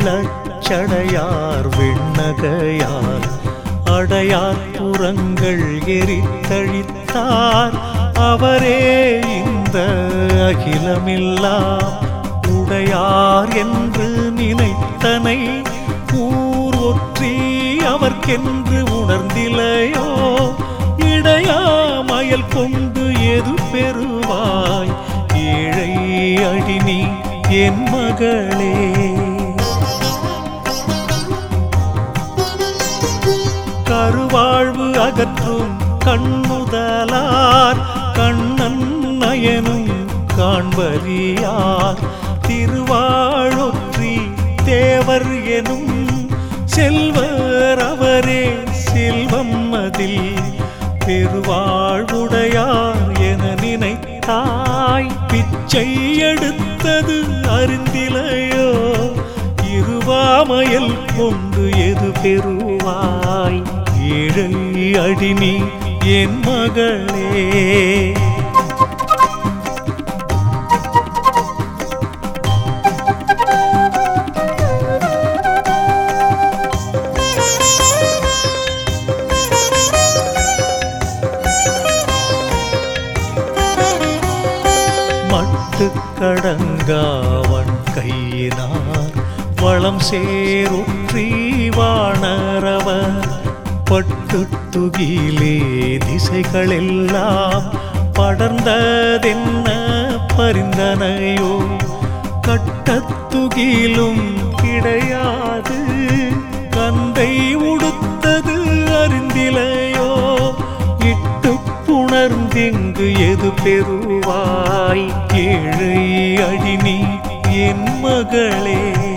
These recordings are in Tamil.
வெள்ளச்சடையார் விண்ணகையார் அடையார் புறங்கள் எரித்தழித்தார். அவரே இந்த அகிலமில்லா உடையார் என்று நினைத்தனை ஊர் அவர்க்கென்று உணர்ந்திலையோ? இடையாமயல் கொண்டு எது பெறுவாய்? ஏழை அடினி என் மகளே. கருவாழ்வு அகற்றும் கண்ணுதலார் கண்ணன் நயனும் காண்பறியார் திருவாழொற்றி தேவர் எனும் செல்வர் அவரே செல்வம் அதில். பெருவாழ்வுடையார் என நினைத்தாய் பிச்சை எடுத்தது அறிந்திலையோ? இருவாமையல் கொண்டு எது பெறுவாய்? ஏழை அடினி என் மகளே. கடங்காவன் கையினார் வளம் சேருற்றி வாணரவர் பட்டு துகிலே திசைகளெல்லாம் படர்ந்ததென்ன பரிந்தனையோ? கட்டத்துகிலும் கிடையாது. கந்தை உடுத்தது அறிந்திலையோ? இட்டு புணர்ந்திங்கு எது பெறுவாய்? ஏழை அடினி என் மகளே.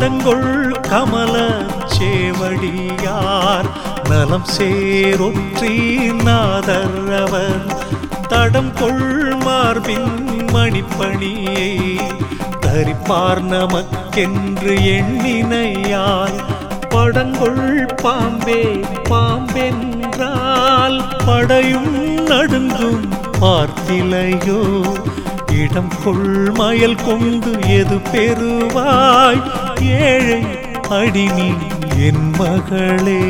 நடங்கொள் கமல சேவடியார். நலம் சேரொற்றி நாதரவர் தடம் கொள் மார்பின் மணிப்பணியை. தரிப்பார் நமக்கென்று எண்ணினையால் படங்கொள் பாம்பே பாம்பென்றால். படையும் நடுங்கும் பார்த்திலையோ இடம் கொள்மயல் கொண்டு எது பெறுவாய்? ஏழை அடினி என் மகளே.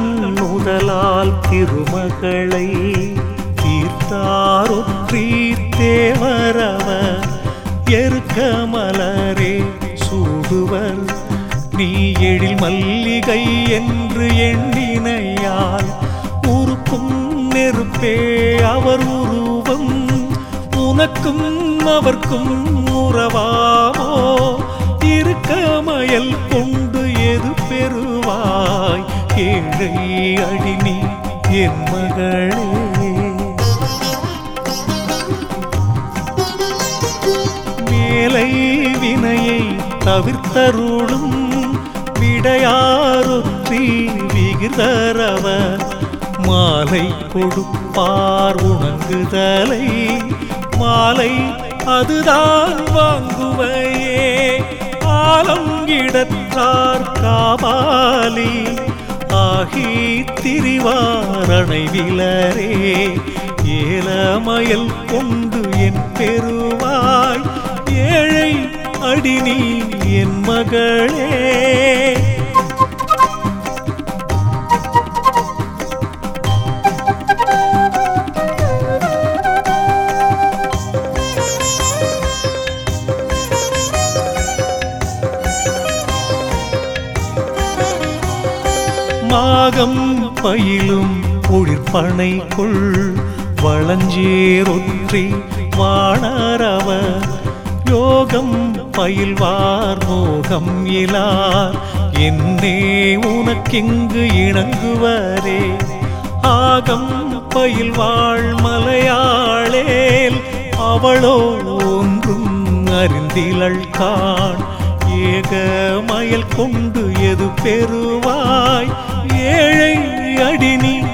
திருக்கண்ணுதலால் திருமகளை தீர்த்தாரொற்றி தேவரவர் எருக்க மலரே சூடுவர். நீ எழில் மல்லிகை என்று எண்ணினையால் உருக்கும் நெருப்பே அவர் உருவம். உனக்கும் அவர்க்கும் உறவாமோ இருக்கமயல் கொண்டு எது பெறுவாய்? ஏழை அடினி என் மகளே. தவிர்த்தருளும் விடையாரொற்றி விகிதரவ மாலை கொடுப்பார் உணங்குதலை மாலை அதுதான் வாங்குவையே. ஆலங்கிடற்றார் காபாலி ஆகி திரிவாரணை விலரே. ஏலமயல் கொண்டு என் பெருவாய் ஏழை அடி நீ என் மகளே. மாகம் பயிலும் ஒழிற்பனை வளஞ்சேரொற்றி வாணரவர் யோகம் பயில்வார் மோகம் இலார். என்னே உனக்கெங்கு இணங்குவரே? ஆகம் பயில்வாள் மலையாளேல். அவளோ ஒன்றும் அறிந்திலள் காண் ஏகமயல் கொண்டு எது பெறுவாய்? ஏழை அடினி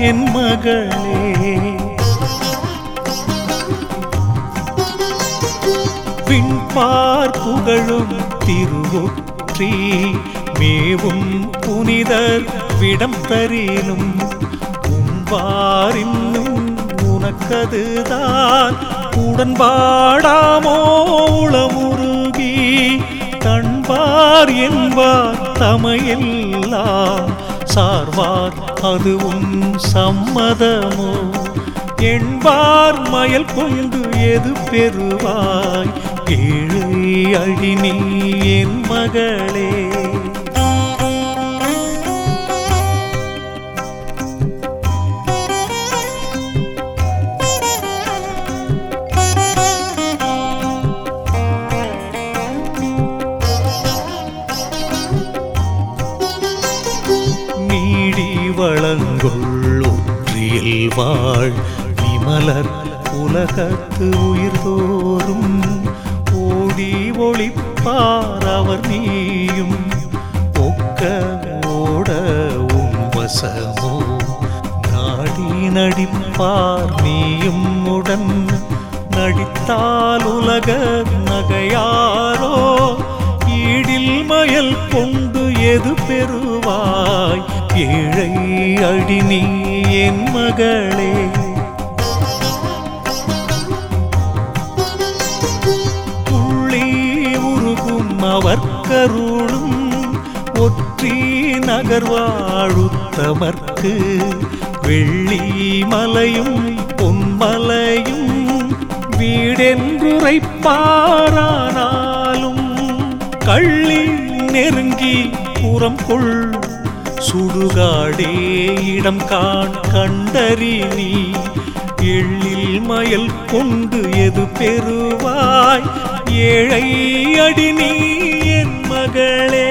என் மகளே. பார்ப்புகழும் புகழும் திருவொற்றி மேவும் புனிதர் விடம் தரினும் உண்பார் உனக்கதுதான் உடன்பாடாமோ உளமுருகி தன்பார் என்பார் தமையெல்லாம் சார்வார் அதுவும் சம்மதமோ? எண்பார் மயல் கொண்டு எது பெறுவாய்? ஏழை அழி நீ என் மகளே. உலகத்து உயிர்தோறும் ஓடி ஒளிப்பார் அவர் நீயும். ஒக்க ஓட உன் வசமோ நாடி நடிப்பார் நீயும். உடன் நடித்தால் உலக நகையாரோ ஈடில் மயல் கொண்டு எது பெறுவாய்? ஏழை அடி நீ என் மகளே. கருளும் ஒற்றி நகர்வாழுத்தமர்க்கு வெள்ளி மலையும் பொன்மலையும் வீடென்றுரைப்பாரானாலும் கள்ளி நெருங்கி புறம் கொள் சுடுகாடே இடம் காண் கண்டறி நீ. எள்ளில் மயல் கொண்டு எது பெறுவாய்? ஏழை அடி நீ என் ಮಗಳೇ